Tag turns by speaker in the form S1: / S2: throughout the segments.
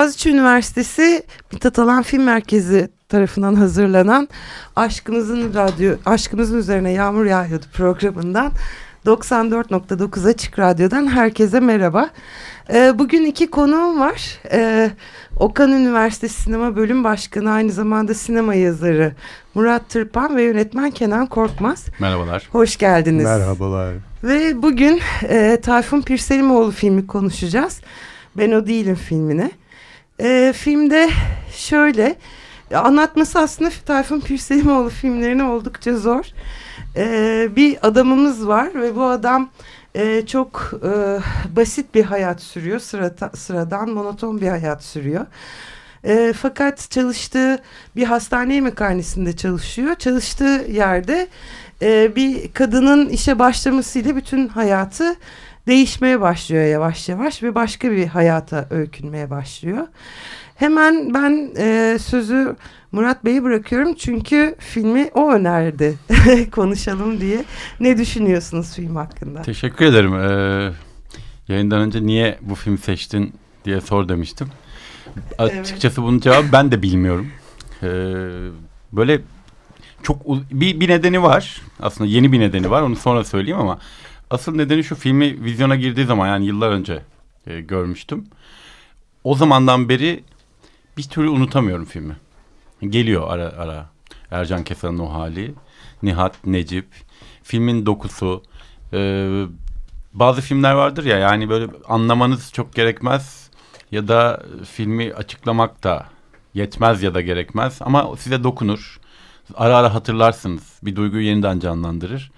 S1: Boğaziçi Üniversitesi Mithat Alan Film Merkezi tarafından hazırlanan Aşkımızın Radyo Aşkımızın Üzerine Yağmur Yağıyordu programından 94.9 Açık Radyo'dan herkese merhaba. Ee, bugün iki konuğum var. Ee, Okan Üniversitesi Sinema Bölüm Başkanı aynı zamanda sinema yazarı Murat Tırpan ve yönetmen Kenan Korkmaz.
S2: Merhabalar.
S1: Hoş geldiniz.
S3: Merhabalar.
S1: Ve bugün e, Tayfun Pirselimoğlu filmi konuşacağız. Ben o değilim filmine. E, filmde şöyle anlatması aslında Tayfun Pirselimoğlu filmlerine oldukça zor. E, bir adamımız var ve bu adam e, çok e, basit bir hayat sürüyor. Sırata, sıradan monoton bir hayat sürüyor. E, fakat çalıştığı bir hastane yemekhanesinde çalışıyor. Çalıştığı yerde e, bir kadının işe başlamasıyla bütün hayatı değişmeye başlıyor yavaş yavaş ve başka bir hayata öykünmeye başlıyor. Hemen ben e, sözü Murat Bey'e bırakıyorum çünkü filmi o önerdi konuşalım diye. Ne düşünüyorsunuz film hakkında?
S2: Teşekkür ederim. Ee, yayından önce niye bu film seçtin diye sor demiştim. Açıkçası bunun cevabı ben de bilmiyorum. Ee, böyle çok bir, bir nedeni var. Aslında yeni bir nedeni var. Onu sonra söyleyeyim ama asıl nedeni şu filmi vizyona girdiği zaman yani yıllar önce e, görmüştüm. O zamandan beri bir türlü unutamıyorum filmi. Geliyor ara ara. Ercan Kesan'ın o hali. Nihat, Necip. Filmin dokusu. E, bazı filmler vardır ya yani böyle anlamanız çok gerekmez. Ya da filmi açıklamak da yetmez ya da gerekmez. Ama size dokunur ara ara hatırlarsınız. Bir duyguyu yeniden canlandırır.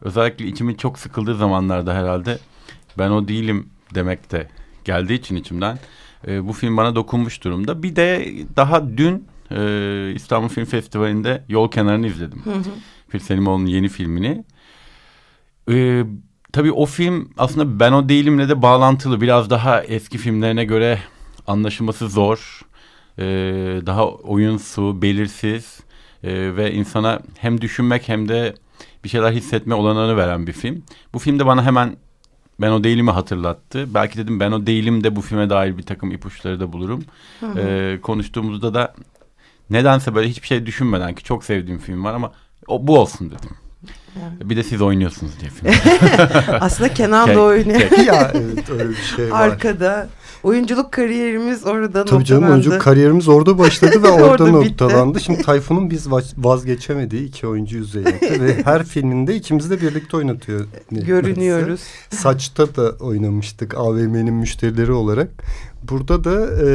S2: Özellikle içimin çok sıkıldığı zamanlarda herhalde ben o değilim demek de geldiği için içimden e, bu film bana dokunmuş durumda. Bir de daha dün e, İstanbul Film Festivali'nde Yol Kenarı'nı izledim. Fil Selimoğlu'nun yeni filmini. E, tabii o film aslında Ben O Değilim'le de bağlantılı. Biraz daha eski filmlerine göre anlaşılması zor. E, daha oyunsu, belirsiz e, ve insana hem düşünmek hem de bir şeyler hissetme olanağını veren bir film. Bu filmde bana hemen ben o değilimi hatırlattı. Belki dedim ben o değilim de bu filme dair bir takım ipuçları da bulurum. Hı hı. Ee, konuştuğumuzda da nedense böyle hiçbir şey düşünmeden ki çok sevdiğim film var ama o, bu olsun dedim. Yani. Bir de siz oynuyorsunuz diye film.
S1: Aslında Kenan da oynuyor.
S3: ya evet öyle bir şey var.
S1: Arkada. Oyunculuk kariyerimiz orada
S3: Tabii noktalandı. canım oyunculuk kariyerimiz orada başladı ve orada, orada noktalandı. Şimdi Tayfun'un biz vazgeçemediği iki oyuncu yüzeyinde ve her filminde ikimiz de birlikte oynatıyor.
S1: Görünüyoruz.
S3: Saçta da oynamıştık AVM'nin müşterileri olarak. Burada da e,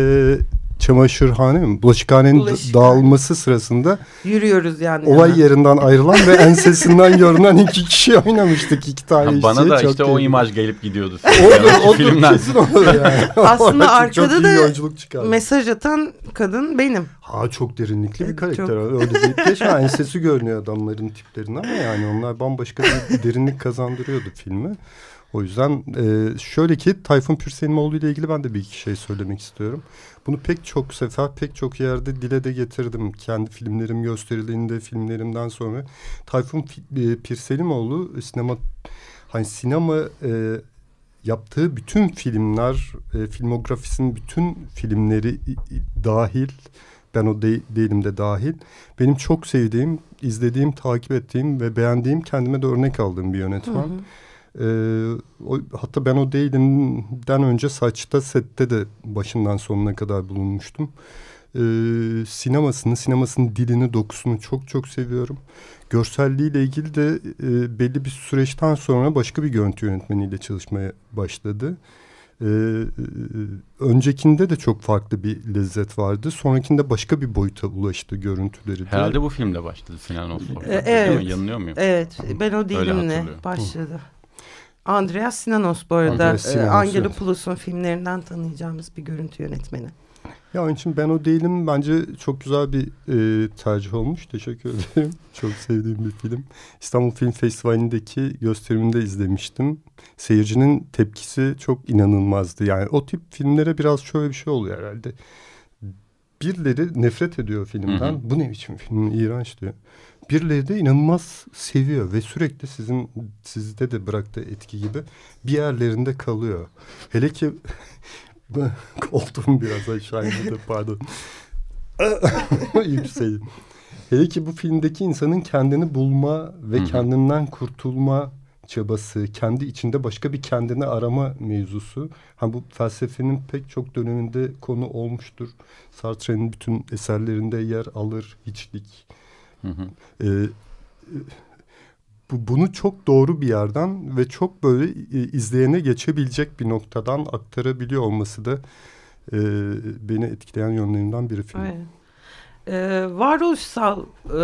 S3: çamaşırhane mi? Bulaşıkhanenin Bulaşık. dağılması sırasında
S1: yürüyoruz yani.
S3: Olay yani. yerinden ayrılan ve ensesinden görünen iki kişi oynamıştık. iki tane
S2: ha, Bana da işte o imaj gelip gidiyordu.
S3: o, o filmden. kesin olur yani.
S1: Aslında arkada da mesaj atan kadın benim.
S3: Ha çok derinlikli bir karakter. Çok... Öyle deyip geçme ensesi görünüyor adamların tiplerine ama yani onlar bambaşka bir derinlik kazandırıyordu filmi. O yüzden e, şöyle ki Tayfun Pürselimoğlu ile ilgili ben de bir iki şey söylemek istiyorum. Bunu pek çok sefer pek çok yerde dile de getirdim. Kendi filmlerim gösterildiğinde filmlerimden sonra. Tayfun e, Pirselimoğlu sinema hani sinema e, yaptığı bütün filmler e, filmografisinin bütün filmleri dahil ben o de, değilim de dahil. Benim çok sevdiğim, izlediğim, takip ettiğim ve beğendiğim kendime de örnek aldığım bir yönetmen. Hı hı. E, o, hatta ben o değilimden önce saçta sette de başından sonuna kadar bulunmuştum. E, sinemasını, sinemasının dilini, dokusunu çok çok seviyorum. Görselliğiyle ilgili de e, belli bir süreçten sonra başka bir görüntü yönetmeniyle çalışmaya başladı. Ee, öncekinde de çok farklı bir lezzet vardı. Sonrakinde başka bir boyuta ulaştı görüntüleri de.
S2: Herhalde bu filmde başladı Sinan Osman.
S1: Ee, evet.
S2: Yanılıyor muyum?
S1: Evet. Ben o değilimle başladı. Hı. Andreas Sinanos bu arada. E, Angelopoulos'un filmlerinden tanıyacağımız bir görüntü yönetmeni.
S3: Ya onun için ben o değilim. Bence çok güzel bir e, tercih olmuş. Teşekkür ederim. çok sevdiğim bir film. İstanbul Film Festivali'ndeki gösteriminde izlemiştim. Seyircinin tepkisi çok inanılmazdı. Yani o tip filmlere biraz şöyle bir şey oluyor herhalde. Birileri nefret ediyor filmden. Hı hı. Bu ne biçim film? İğrenç diyor. Birileri de inanılmaz seviyor ve sürekli sizin sizde de bıraktığı etki gibi bir yerlerinde kalıyor. Hele ki Koltuğum biraz aşağı inedi pardon. Yükseleyim. Hele ki bu filmdeki insanın kendini bulma ve Hı-hı. kendinden kurtulma çabası, kendi içinde başka bir kendini arama mevzusu. Ha bu felsefenin pek çok döneminde konu olmuştur. Sartre'nin bütün eserlerinde yer alır, hiçlik. Hı hı. Ee, bu, bunu çok doğru bir yerden ve çok böyle e, izleyene geçebilecek bir noktadan aktarabiliyor olması da e, beni etkileyen yönlerinden biri film.
S1: Evet. Ee, varoluşsal e,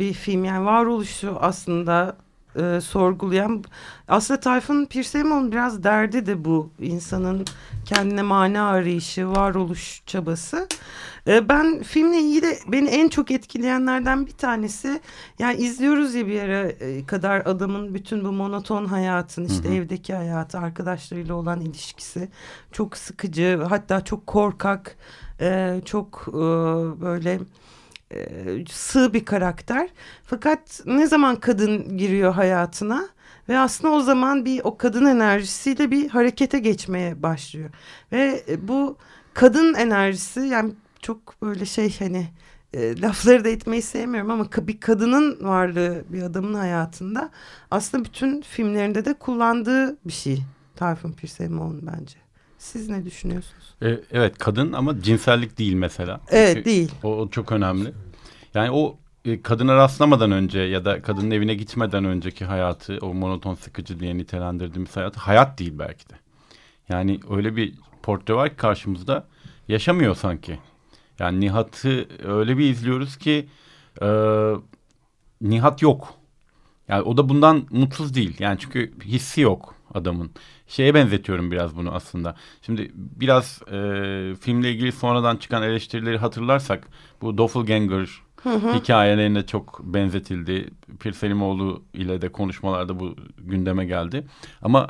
S1: bir film yani varoluşu aslında e, sorgulayan aslında Tayfun Pirsemoğlu'nun biraz derdi de bu insanın kendine mana arayışı varoluş çabası e, ben filmle ilgili beni en çok etkileyenlerden bir tanesi yani izliyoruz ya bir yere kadar adamın bütün bu monoton hayatın işte hı hı. evdeki hayatı arkadaşlarıyla olan ilişkisi çok sıkıcı hatta çok korkak e, çok e, böyle e, sığ bir karakter. Fakat ne zaman kadın giriyor hayatına ve aslında o zaman bir o kadın enerjisiyle bir harekete geçmeye başlıyor. Ve e, bu kadın enerjisi yani çok böyle şey hani e, lafları da etmeyi sevmiyorum ama bir kadının varlığı bir adamın hayatında aslında bütün filmlerinde de kullandığı bir şey Tayfun Pirsemoğlu'nun bence. Siz ne düşünüyorsunuz?
S2: E, evet kadın ama cinsellik değil mesela.
S1: Evet Çünkü değil.
S2: O, o çok önemli. Yani o e, kadına rastlamadan önce ya da kadının evine gitmeden önceki hayatı o monoton sıkıcı diye nitelendirdiğimiz hayatı hayat değil belki de. Yani öyle bir portre var ki karşımızda yaşamıyor sanki. Yani Nihat'ı öyle bir izliyoruz ki e, Nihat yok. Yani o da bundan mutsuz değil. Yani çünkü hissi yok adamın. Şeye benzetiyorum biraz bunu aslında. Şimdi biraz e, filmle ilgili sonradan çıkan eleştirileri hatırlarsak bu Doppelganger hı hı. hikayelerine çok benzetildi. Pir Selimoğlu ile de konuşmalarda bu gündeme geldi. Ama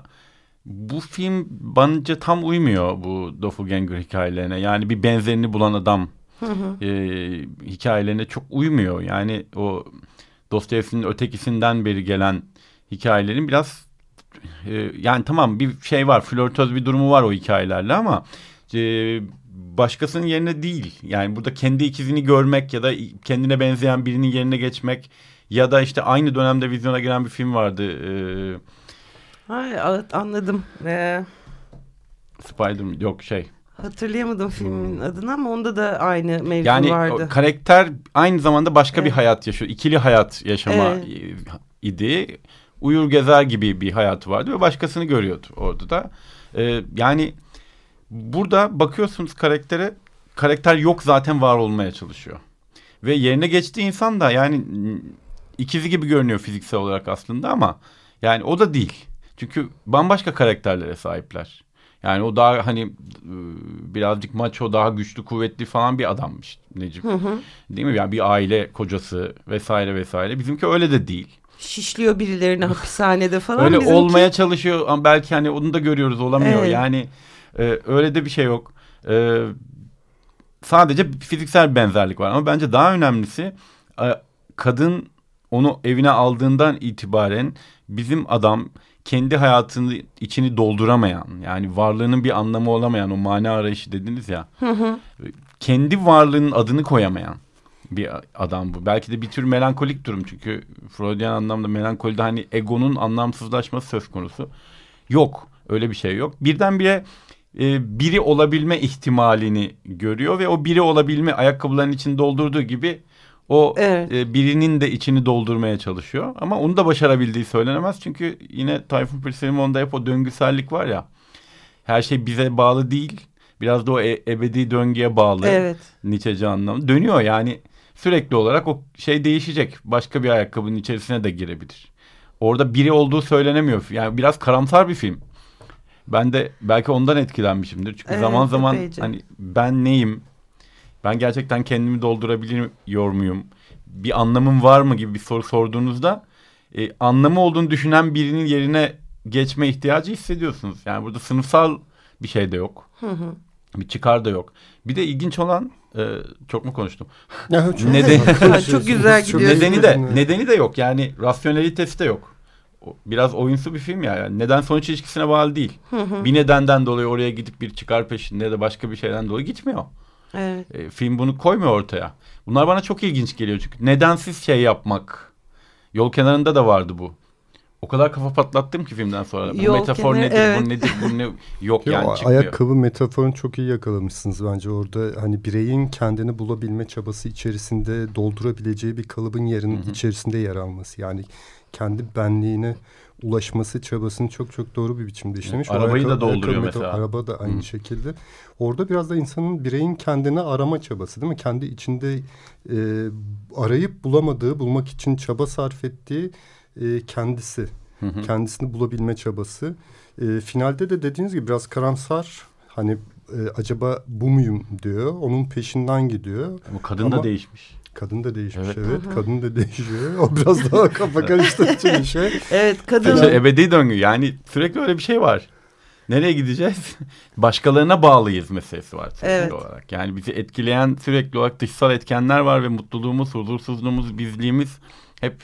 S2: bu film bence tam uymuyor bu Doppelganger hikayelerine. Yani bir benzerini bulan adam hı hı. E, hikayelerine çok uymuyor. Yani o Dostoyevski'nin ötekisinden beri gelen hikayelerin biraz e, yani tamam bir şey var flörtöz bir durumu var o hikayelerle ama e, başkasının yerine değil. Yani burada kendi ikizini görmek ya da kendine benzeyen birinin yerine geçmek ya da işte aynı dönemde vizyona giren bir film vardı. Ee,
S1: Hayır anladım. Ee...
S2: Spider yok şey.
S1: Hatırlayamadım filmin hmm. adını ama onda da aynı mevzu
S2: yani,
S1: vardı.
S2: Yani karakter aynı zamanda başka evet. bir hayat yaşıyor. İkili hayat yaşama evet. idi. Uyur gezer gibi bir hayatı vardı ve başkasını görüyordu orada da. Ee, yani burada bakıyorsunuz karaktere karakter yok zaten var olmaya çalışıyor. Ve yerine geçtiği insan da yani ikizi gibi görünüyor fiziksel olarak aslında ama yani o da değil. Çünkü bambaşka karakterlere sahipler. Yani o daha hani ıı, birazcık maço daha güçlü kuvvetli falan bir adammış Necip. Hı hı. Değil mi? Yani bir aile kocası vesaire vesaire. Bizimki öyle de değil.
S1: Şişliyor birilerini hapishanede falan.
S2: Öyle Bizimki... olmaya çalışıyor ama belki hani onu da görüyoruz olamıyor. Evet. Yani e, öyle de bir şey yok. E, sadece fiziksel benzerlik var ama bence daha önemlisi e, kadın onu evine aldığından itibaren bizim adam kendi hayatını içini dolduramayan yani varlığının bir anlamı olamayan o mana arayışı dediniz ya. Hı hı. Kendi varlığının adını koyamayan bir adam bu. Belki de bir tür melankolik durum çünkü Freudian anlamda melankolide hani egonun anlamsızlaşması söz konusu. Yok öyle bir şey yok. Birdenbire e, biri olabilme ihtimalini görüyor ve o biri olabilme ayakkabıların içini doldurduğu gibi o evet. e, birinin de içini doldurmaya çalışıyor. Ama onu da başarabildiği söylenemez. Çünkü yine Tayfun Pirselimoğlu'nda hep o döngüsellik var ya. Her şey bize bağlı değil. Biraz da o e ebedi döngüye bağlı. Evet. Nietzsche'ci anlamda. Dönüyor yani sürekli olarak o şey değişecek. Başka bir ayakkabının içerisine de girebilir. orada biri olduğu söylenemiyor. Yani biraz karamsar bir film. Ben de belki ondan etkilenmişimdir. Çünkü
S1: Evet,
S2: zaman zaman
S1: epeyce.
S2: hani ben neyim? Ben gerçekten kendimi doldurabiliyor muyum? Bir anlamım var mı gibi bir soru sorduğunuzda e, anlamı olduğunu düşünen birinin yerine geçme ihtiyacı hissediyorsunuz. Yani burada sınıfsal bir şey de yok.
S1: Hı hı.
S2: Bir çıkar da yok. Bir de ilginç olan e, çok mu konuştum?
S3: Ya, çok
S2: Neden-
S3: güzel
S1: Çok güzel gidiyor.
S2: nedeni de nedeni de yok. Yani rasyonelitesi de yok. Biraz oyunsu bir film ya. Yani neden sonuç ilişkisine bağlı değil. Bir nedenden dolayı oraya gidip bir çıkar peşinde ya da başka bir şeyden dolayı gitmiyor.
S1: Evet.
S2: E, film bunu koymuyor ortaya. Bunlar bana çok ilginç geliyor çünkü nedensiz şey yapmak. Yol kenarında da vardı bu. O kadar kafa patlattım ki filmden sonra. Bu
S1: Yol
S2: metafor nedir?
S1: evet.
S2: Bu nedir? Bu ne? Yok
S3: Yo,
S2: yani çıkmıyor.
S3: ayakkabı metaforunu çok iyi yakalamışsınız bence orada hani bireyin kendini bulabilme çabası içerisinde doldurabileceği bir kalıbın yerin içerisinde yer alması yani kendi benliğine ulaşması çabasını çok çok doğru bir biçimde işlemiş. O
S2: arabayı da
S3: ayakkabı-
S2: dolduruyor
S3: ayakkabı
S2: mesela.
S3: Araba da aynı
S2: Hı.
S3: şekilde. Orada biraz da insanın bireyin kendini arama çabası değil mi? Kendi içinde e, arayıp bulamadığı, bulmak için çaba sarf ettiği e, kendisi
S2: Hı hı.
S3: kendisini bulabilme çabası. E, finalde de dediğiniz gibi biraz karamsar. Hani e, acaba bu muyum diyor. Onun peşinden gidiyor.
S2: Ama kadın da
S3: Ama-
S2: değişmiş.
S3: Kadın da değişmiş
S2: Evet.
S3: evet. Kadın da değişiyor. O biraz daha kafa karıştırıcı bir şey.
S1: Evet kadın.
S2: İşte ebedi döngü. Yani sürekli öyle bir şey var. Nereye gideceğiz? Başkalarına bağlıyız meselesi var sürekli
S1: Evet.
S2: olarak. Yani bizi etkileyen sürekli olarak dışsal etkenler var ve mutluluğumuz, huzursuzluğumuz, bizliğimiz hep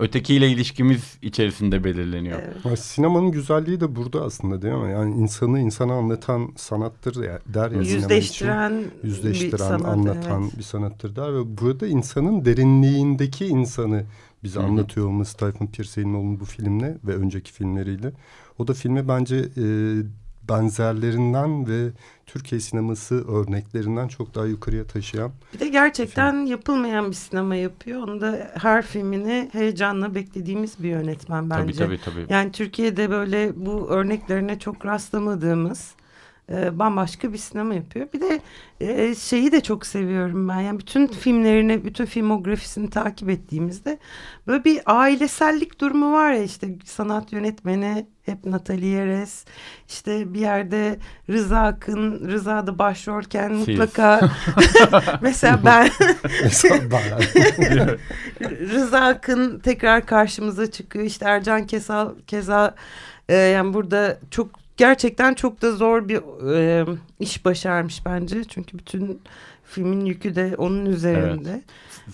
S2: ötekiyle ilişkimiz içerisinde belirleniyor.
S1: Evet.
S3: Sinemanın güzelliği de burada aslında değil mi? Yani insanı insana anlatan sanattır ya, der ya sinema için.
S1: Yüzleştiren, bir
S3: yüzleştiren,
S1: sanat,
S3: anlatan
S1: evet.
S3: bir sanattır der ve burada insanın derinliğindeki insanı bize
S2: Hı hı.
S3: anlatıyor olması Tayfun Pirseyinoğlu'nun bu filmle ve önceki filmleriyle. O da filmi bence e, benzerlerinden ve Türkiye sineması örneklerinden çok daha yukarıya taşıyan.
S1: Bir de gerçekten yapılmayan bir sinema yapıyor. Onu da her filmini heyecanla beklediğimiz bir yönetmen bence.
S2: Tabii tabii tabii.
S1: Yani Türkiye'de böyle bu örneklerine çok rastlamadığımız e, bambaşka bir sinema yapıyor. Bir de e, şeyi de çok seviyorum ben. Yani bütün filmlerini, bütün filmografisini takip ettiğimizde böyle bir ailesellik durumu var ya işte sanat yönetmeni hep Natalie Yeres. işte bir yerde Rıza Akın, Rıza da başrolken mutlaka mesela ben
S3: Mesela ben-
S1: Rıza Akın tekrar karşımıza çıkıyor. İşte Ercan Kesal keza e, yani burada çok gerçekten çok da zor bir e, iş başarmış bence. Çünkü bütün filmin yükü de onun üzerinde.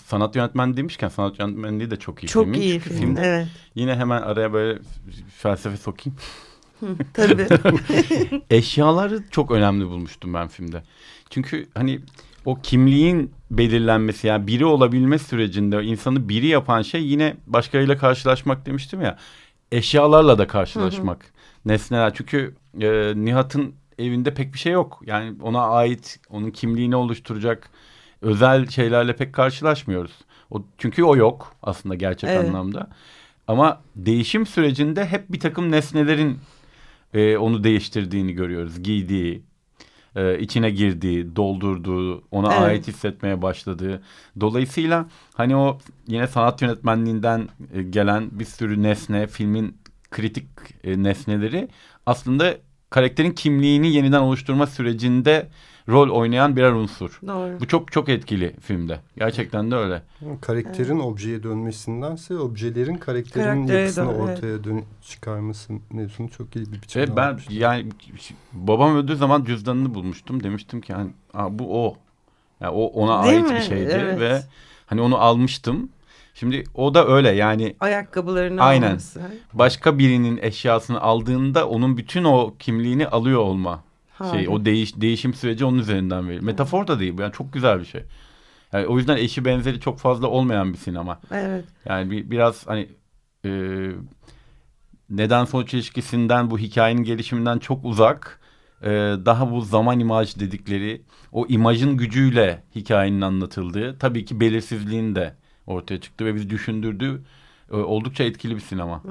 S2: Sanat yönetmen demişken sanat yönetmenliği de çok iyi
S1: Çok
S2: filmin.
S1: iyi
S2: Çünkü
S1: film.
S2: filmde
S1: Evet.
S2: Yine hemen araya böyle felsefe sokayım.
S1: Tabii.
S2: Eşyaları çok önemli bulmuştum ben filmde. Çünkü hani o kimliğin belirlenmesi yani biri olabilme sürecinde insanı biri yapan şey yine başkalarıyla karşılaşmak demiştim ya. Eşyalarla da karşılaşmak. Nesneler. Çünkü e, Nihat'ın evinde pek bir şey yok. Yani ona ait, onun kimliğini oluşturacak özel şeylerle pek karşılaşmıyoruz. O, çünkü o yok aslında gerçek
S1: Evet.
S2: anlamda. Ama değişim sürecinde hep bir takım nesnelerin e, onu değiştirdiğini görüyoruz. Giydiği, e, içine girdiği, doldurduğu, ona
S1: Evet.
S2: ait hissetmeye başladığı. Dolayısıyla hani o yine sanat yönetmenliğinden e, gelen bir sürü nesne, filmin kritik e, nesneleri aslında karakterin kimliğini yeniden oluşturma sürecinde rol oynayan birer unsur.
S1: Doğru.
S2: Bu çok çok etkili filmde. Gerçekten de öyle.
S3: karakterin objeye dönmesindense objelerin karakterin
S1: Karaktere
S3: yapısını
S1: dön-
S3: ortaya dön çıkarması mevzusunu çok iyi bir biçimde
S2: Ve ben
S3: anlatmıştı.
S2: yani babam öldüğü zaman cüzdanını bulmuştum. Demiştim ki hani, "Aa, bu o. Yani o ona
S1: Değil
S2: ait
S1: mi?
S2: bir şeydi
S1: Evet.
S2: ve hani onu almıştım. Şimdi o da öyle yani
S1: Ayakkabılarını
S2: Aynen.
S1: alması.
S2: başka birinin eşyasını aldığında onun bütün o kimliğini alıyor olma. Şey
S1: Harika.
S2: o değiş değişim süreci onun üzerinden veriyor. Metafor da değil bu yani çok güzel bir şey. Yani o yüzden eşi benzeri çok fazla olmayan bir sinema.
S1: Evet.
S2: Yani bir, biraz hani e, neden sonuç ilişkisinden bu hikayenin gelişiminden çok uzak. e, daha bu zaman imaj dedikleri o imajın gücüyle hikayenin anlatıldığı tabii ki belirsizliğin de ortaya çıktı ve bizi düşündürdü. E, oldukça etkili bir sinema.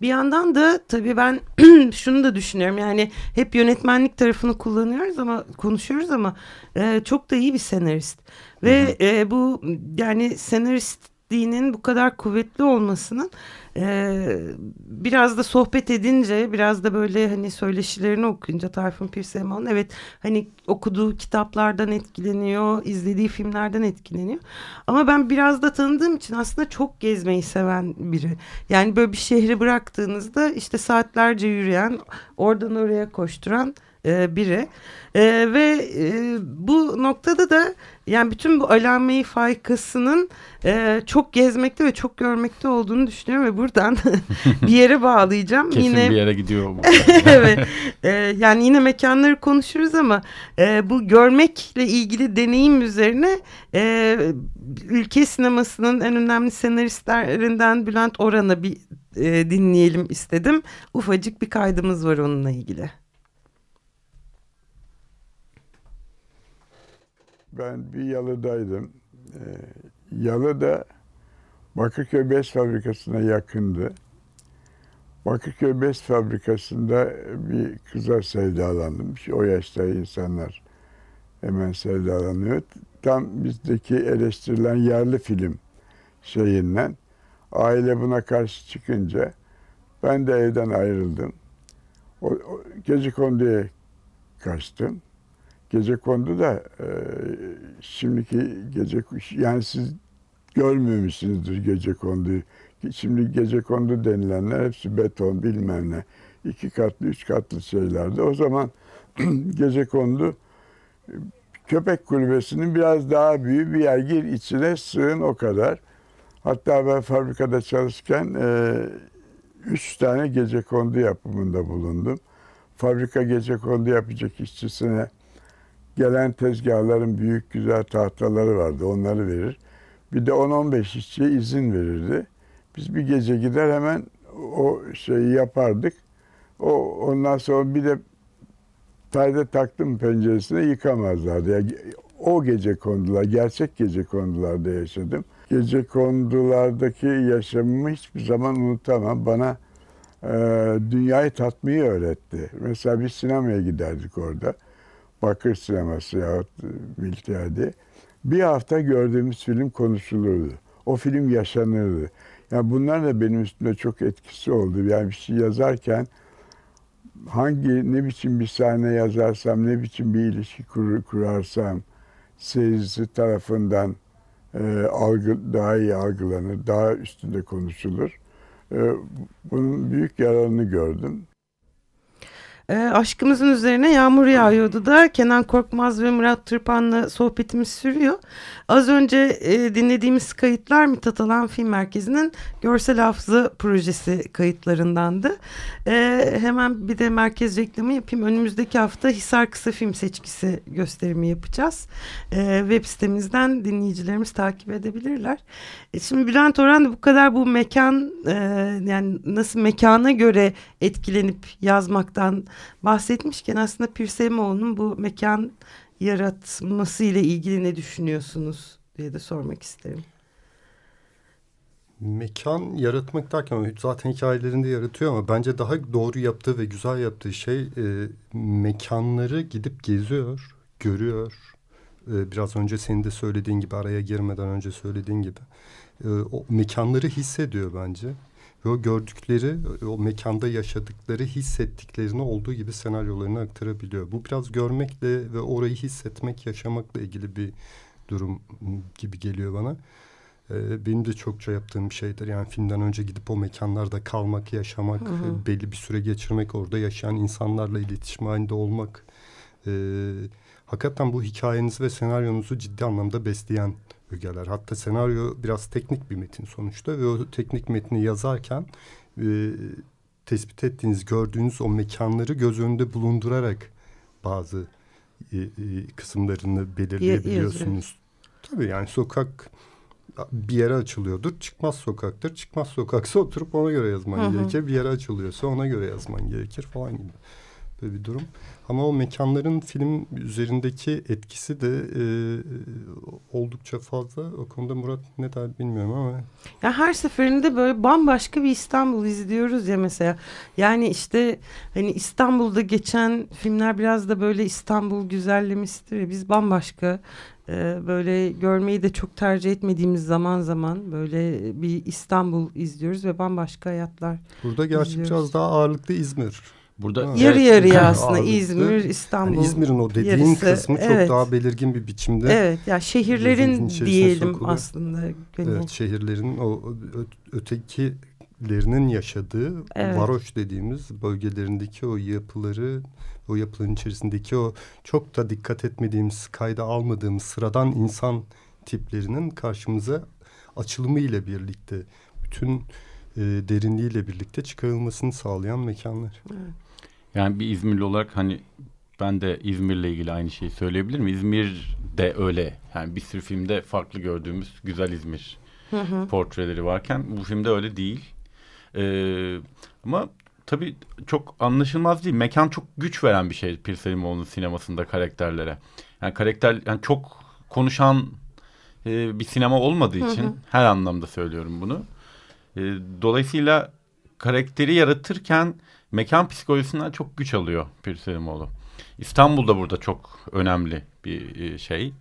S1: Bir yandan da tabii ben şunu da düşünüyorum yani hep yönetmenlik tarafını kullanıyoruz ama konuşuyoruz ama e, çok da iyi bir senarist ve e, bu yani senarist estetiğinin bu kadar kuvvetli olmasının e, biraz da sohbet edince biraz da böyle hani söyleşilerini okuyunca Tayfun Pirsemoğlu'nun evet hani okuduğu kitaplardan etkileniyor, izlediği filmlerden etkileniyor. Ama ben biraz da tanıdığım için aslında çok gezmeyi seven biri. Yani böyle bir şehri bıraktığınızda işte saatlerce yürüyen, oradan oraya koşturan e, biri. E, ve e, bu noktada da yani bütün bu alameyi faykasının e, çok gezmekte ve çok görmekte olduğunu düşünüyorum ve buradan bir yere bağlayacağım.
S2: Kesin
S1: yine
S2: bir yere gidiyor bu.
S1: evet. Ee, yani yine mekanları konuşuruz ama e, bu görmekle ilgili deneyim üzerine e, ülke sinemasının en önemli senaristlerinden Bülent Orhan'ı bir e, dinleyelim istedim. Ufacık bir kaydımız var onunla ilgili.
S4: Ben bir yalıdaydım. Ee, yalı da Bakırköy Bez Fabrikası'na yakındı. Bakırköy Bez Fabrikası'nda bir kıza sevdalandım. O yaşta insanlar hemen sevdalanıyor. Tam bizdeki eleştirilen yerli film şeyinden aile buna karşı çıkınca ben de evden ayrıldım. O, o, gece konduya kaçtım. Gece kondu da e, şimdiki gece yani siz görmemişsinizdir gece konduyu. Şimdi gece kondu denilenler hepsi beton bilmem ne. iki katlı, üç katlı şeylerdi. O zaman gece kondu köpek kulübesinin biraz daha büyük bir yer. Gir içine sığın o kadar. Hatta ben fabrikada çalışırken e, üç tane gece kondu yapımında bulundum. Fabrika gece kondu yapacak işçisine gelen tezgahların büyük güzel tahtaları vardı. Onları verir. Bir de 10-15 işçiye izin verirdi. Biz bir gece gider hemen o şeyi yapardık. O ondan sonra bir de perde taktım penceresine yıkamazlardı. Yani o gece kondular, gerçek gece kondularda yaşadım. Gece kondulardaki yaşamımı hiçbir zaman unutamam. Bana e, dünyayı tatmayı öğretti. Mesela bir sinemaya giderdik orada. Bakır sineması yahut Miltiade. Bir hafta gördüğümüz film konuşulurdu. O film yaşanırdı. Yani bunlar da benim üstümde çok etkisi oldu. Yani bir şey yazarken hangi ne biçim bir sahne yazarsam, ne biçim bir ilişki kur, kurarsam seyircisi tarafından e, algı daha iyi algılanır, daha üstünde konuşulur. E, bunun büyük yararını gördüm.
S1: E, aşkımızın üzerine yağmur yağıyordu da Kenan Korkmaz ve Murat Tırpan'la sohbetimiz sürüyor. Az önce e, dinlediğimiz kayıtlar Mithat Alan Film Merkezi'nin Görsel Hafıza Projesi kayıtlarındandı. E, hemen bir de merkez reklamı yapayım. Önümüzdeki hafta Hisar Kısa Film Seçkisi gösterimi yapacağız. E, web sitemizden dinleyicilerimiz takip edebilirler. E, şimdi Bülent Orhan da bu kadar bu mekan e, yani nasıl mekana göre etkilenip yazmaktan bahsetmişken aslında Pirsemoğlu'nun bu mekan yaratması ile ilgili ne düşünüyorsunuz diye de sormak isterim.
S3: Mekan yaratmak derken zaten hikayelerinde yaratıyor ama bence daha doğru yaptığı ve güzel yaptığı şey e, mekanları gidip geziyor, görüyor. E, biraz önce senin de söylediğin gibi araya girmeden önce söylediğin gibi e, o mekanları hissediyor bence o gördükleri, o mekanda yaşadıkları, hissettiklerini olduğu gibi senaryolarını aktarabiliyor. Bu biraz görmekle ve orayı hissetmek, yaşamakla ilgili bir durum gibi geliyor bana. Ee, benim de çokça yaptığım bir şeydir. Yani filmden önce gidip o mekanlarda kalmak, yaşamak, hı hı. belli bir süre geçirmek, orada yaşayan insanlarla iletişim halinde olmak. Ee, hakikaten bu hikayenizi ve senaryonuzu ciddi anlamda besleyen ögeler. Hatta senaryo biraz teknik bir metin sonuçta ve o teknik metni yazarken e, tespit ettiğiniz, gördüğünüz o mekanları göz önünde bulundurarak bazı e, e, kısımlarını belirleyebiliyorsunuz. Tabii yani sokak bir yere açılıyordur. Çıkmaz sokaktır. Çıkmaz sokaksa oturup ona göre yazman hı hı. gerekir. Bir yere açılıyorsa ona göre yazman gerekir falan gibi böyle bir durum. Ama o mekanların film üzerindeki etkisi de e, oldukça fazla. O konuda Murat ne der bilmiyorum ama.
S1: Ya her seferinde böyle bambaşka bir İstanbul izliyoruz ya mesela. Yani işte hani İstanbul'da geçen filmler biraz da böyle İstanbul güzellemesidir ya. Biz bambaşka e, böyle görmeyi de çok tercih etmediğimiz zaman zaman böyle bir İstanbul izliyoruz ve bambaşka hayatlar
S3: Burada gerçi
S1: izliyoruz.
S3: biraz daha ağırlıklı İzmir.
S2: Burada
S3: Ha.
S1: Yarı
S2: Evet.
S1: yarıya aslında
S3: ağırlıklı.
S1: İzmir, İstanbul.
S3: Yani İzmir'in o dediğin
S1: yarısı,
S3: kısmı çok
S1: evet.
S3: daha belirgin bir biçimde.
S1: Evet ya şehirlerin
S3: Gözümüzün içerisine
S1: diyelim
S3: sokuluyor.
S1: aslında. Gönül.
S3: Evet, şehirlerin o ö- ötekilerinin yaşadığı
S1: Evet.
S3: varoş dediğimiz bölgelerindeki o yapıları, o yapıların içerisindeki o çok da dikkat etmediğimiz, kayda almadığımız sıradan insan tiplerinin karşımıza açılımı ile birlikte bütün e, derinliğiyle birlikte çıkarılmasını sağlayan mekanlar.
S2: Yani bir İzmirli olarak hani ben de İzmir'le ilgili aynı şeyi söyleyebilirim. İzmir de öyle. Yani bir sürü filmde farklı gördüğümüz güzel İzmir portreleri varken bu filmde öyle değil. Ee, ama tabii çok anlaşılmaz değil. Mekan çok güç veren bir şey Pir Selimoğlu'nun sinemasında karakterlere. Yani karakter yani çok konuşan e, bir sinema olmadığı için her anlamda söylüyorum bunu. E, dolayısıyla karakteri yaratırken mekan psikolojisinden çok güç alıyor Pir Selimoğlu. İstanbul'da burada çok önemli bir e, şey,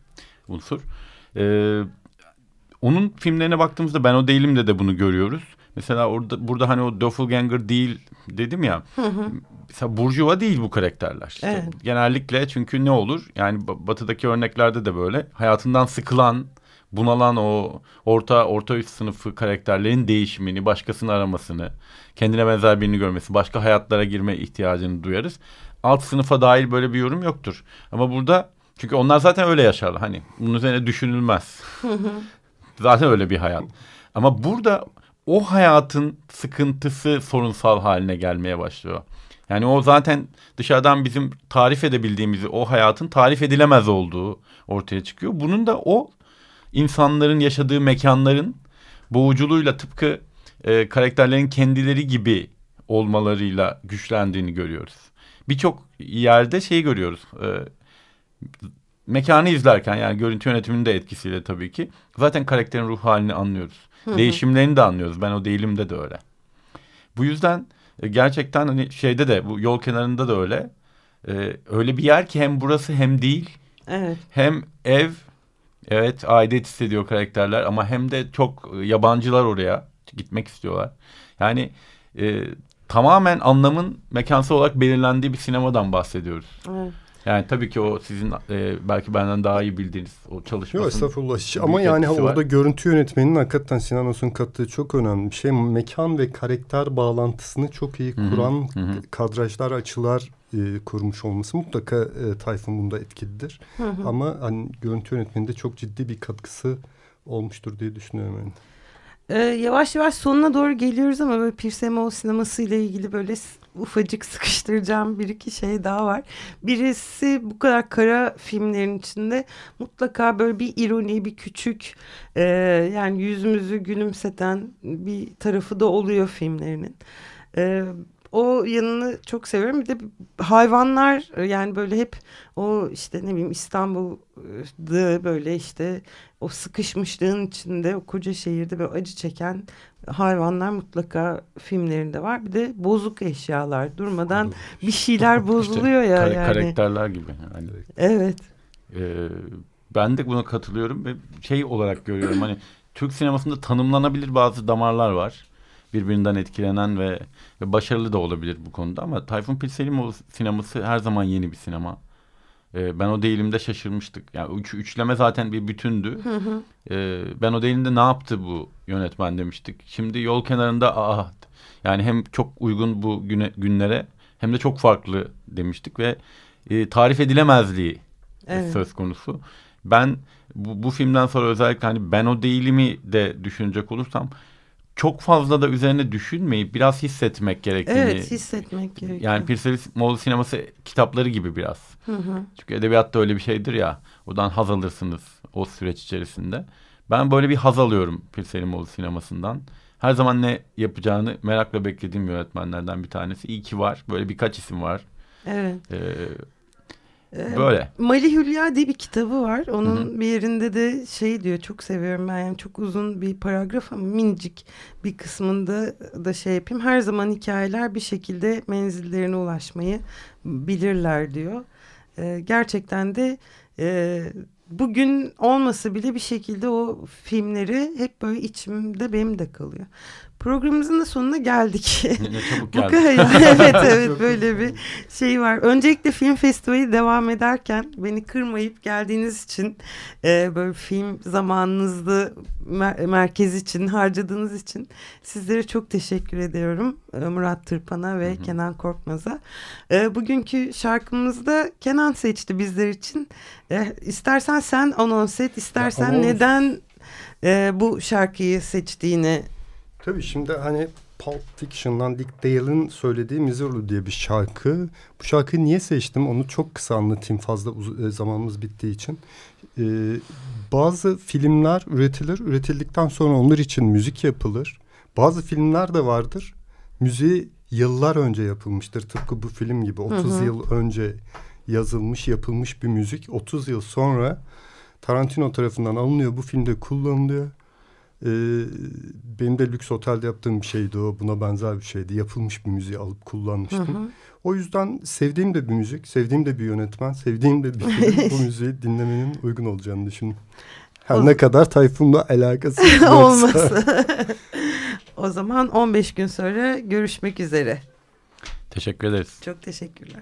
S2: unsur. Ee, onun filmlerine baktığımızda ben o değilimde de bunu görüyoruz. Mesela orada burada hani o doppelganger değil dedim ya. Mesela burjuva değil bu karakterler. İşte
S1: Evet.
S2: Genellikle çünkü ne olur? Yani ba- batıdaki örneklerde de böyle hayatından sıkılan, bunalan o orta orta üst sınıfı karakterlerin değişimini, başkasını aramasını, kendine benzer birini görmesi, başka hayatlara girme ihtiyacını duyarız. Alt sınıfa dair böyle bir yorum yoktur. Ama burada çünkü onlar zaten öyle yaşarlar. Hani bunun üzerine düşünülmez. zaten öyle bir hayat. Ama burada o hayatın sıkıntısı sorunsal haline gelmeye başlıyor. Yani o zaten dışarıdan bizim tarif edebildiğimiz o hayatın tarif edilemez olduğu ortaya çıkıyor. Bunun da o insanların yaşadığı mekanların boğuculuğuyla tıpkı e, karakterlerin kendileri gibi olmalarıyla güçlendiğini görüyoruz. Birçok yerde şeyi görüyoruz. E, mekanı izlerken yani görüntü yönetiminin de etkisiyle tabii ki zaten karakterin ruh halini anlıyoruz. Değişimlerini de anlıyoruz. Ben o değilimde de öyle. Bu yüzden e, gerçekten hani şeyde de bu yol kenarında da öyle. E, öyle bir yer ki hem burası hem değil.
S1: Evet.
S2: Hem ev evet aidet hissediyor karakterler ama hem de çok e, yabancılar oraya gitmek istiyorlar. Yani e, tamamen anlamın mekansal olarak belirlendiği bir sinemadan bahsediyoruz.
S1: evet.
S2: Yani tabii ki o sizin e, belki benden daha iyi bildiğiniz o çalışmasının.
S3: Yok estağfurullah. Hiç- Ama yani
S2: var.
S3: orada görüntü yönetmeninin hakikaten Sinan Os'un kattığı çok önemli bir şey. Mekan ve karakter bağlantısını çok iyi kuran
S2: hı hı.
S3: kadrajlar, açılar e, kurmuş olması mutlaka e, Tayfun bunda etkilidir. Ama hani görüntü yönetmeninde çok ciddi bir katkısı olmuştur diye düşünüyorum yani.
S1: Ee, yavaş yavaş sonuna doğru geliyoruz ama böyle Pirsemoğlu sineması ile ilgili böyle ufacık sıkıştıracağım bir iki şey daha var. Birisi bu kadar kara filmlerin içinde mutlaka böyle bir ironi, bir küçük e, yani yüzümüzü gülümseten bir tarafı da oluyor filmlerinin. E, o yanını çok seviyorum. Bir de hayvanlar yani böyle hep o işte ne bileyim İstanbul'da böyle işte o sıkışmışlığın içinde o koca şehirde böyle acı çeken hayvanlar mutlaka filmlerinde var. Bir de bozuk eşyalar durmadan bir şeyler bozuluyor ya
S2: Kare-
S1: yani.
S2: Karakterler gibi. Yani,
S1: Evet.
S2: e, ben de buna katılıyorum ve şey olarak görüyorum hani Türk sinemasında tanımlanabilir bazı damarlar var. Birbirinden etkilenen ve, ve başarılı da olabilir bu konuda ama Tayfun Pilselimoğlu sineması her zaman yeni bir sinema. E, ben o değilimde şaşırmıştık. Yani üç, üçleme zaten bir bütündü. E, ben o değilimde ne yaptı bu yönetmen demiştik. Şimdi yol kenarında aa yani hem çok uygun bu güne, günlere hem de çok farklı demiştik ve e, tarif edilemezliği
S1: Evet.
S2: söz konusu. Ben bu, bu filmden sonra özellikle hani ben o değilimi de düşünecek olursam çok fazla da üzerine düşünmeyip biraz hissetmek gerektiğini.
S1: Evet hissetmek gerekiyor.
S2: Yani Moğol sineması kitapları gibi biraz. Çünkü edebiyatta öyle bir şeydir ya. Oradan haz alırsınız o süreç içerisinde. Ben böyle bir haz alıyorum Moğol sinemasından. Her zaman ne yapacağını merakla beklediğim yönetmenlerden bir tanesi. İyi ki var. Böyle birkaç isim var.
S1: Evet.
S2: Ee, Böyle.
S1: Mali Hülya diye bir kitabı var. Onun
S2: Hı hı.
S1: bir yerinde de şey diyor çok seviyorum ben yani çok uzun bir paragraf ama minicik bir kısmında da şey yapayım. Her zaman hikayeler bir şekilde menzillerine ulaşmayı bilirler diyor. Ee, gerçekten de e, bugün olmasa bile bir şekilde o filmleri hep böyle içimde benim de kalıyor. Programımızın da sonuna geldik.
S2: Ne çabuk
S1: Bu
S2: geldi.
S1: kadar. evet evet böyle bir şey var. Öncelikle film festivali devam ederken beni kırmayıp geldiğiniz için e, böyle film zamanınızı mer- merkez için harcadığınız için sizlere çok teşekkür ediyorum. E, Murat Tırpan'a ve
S2: Hı hı.
S1: Kenan Korkmaz'a. E, bugünkü şarkımızı da Kenan seçti bizler için. E, istersen sen anons et, istersen
S3: anons-
S1: neden e, bu şarkıyı seçtiğini
S3: Tabii şimdi hani Pulp Fiction'dan Dick Dale'ın söylediği Missouri diye bir şarkı. Bu şarkıyı niye seçtim onu çok kısa anlatayım fazla e, zamanımız bittiği için. Ee, bazı filmler üretilir, üretildikten sonra onlar için müzik yapılır. Bazı filmler de vardır. Müziği yıllar önce yapılmıştır. Tıpkı bu film gibi 30
S1: Hı hı.
S3: yıl önce yazılmış, yapılmış bir müzik 30 yıl sonra Tarantino tarafından alınıyor. Bu filmde kullanılıyor. Ee, benim de lüks otelde yaptığım bir şeydi o. Buna benzer bir şeydi. Yapılmış bir müziği alıp kullanmıştım.
S1: Hı hı.
S3: O yüzden sevdiğim de bir müzik, sevdiğim de bir yönetmen, sevdiğim de bir film bu müziği dinlemenin uygun olacağını düşünüyorum. Her
S1: O-
S3: ne kadar Tayfun'la alakası yoksa.
S1: Olmaz. o zaman 15 gün sonra görüşmek üzere.
S2: Teşekkür ederiz.
S1: Çok teşekkürler.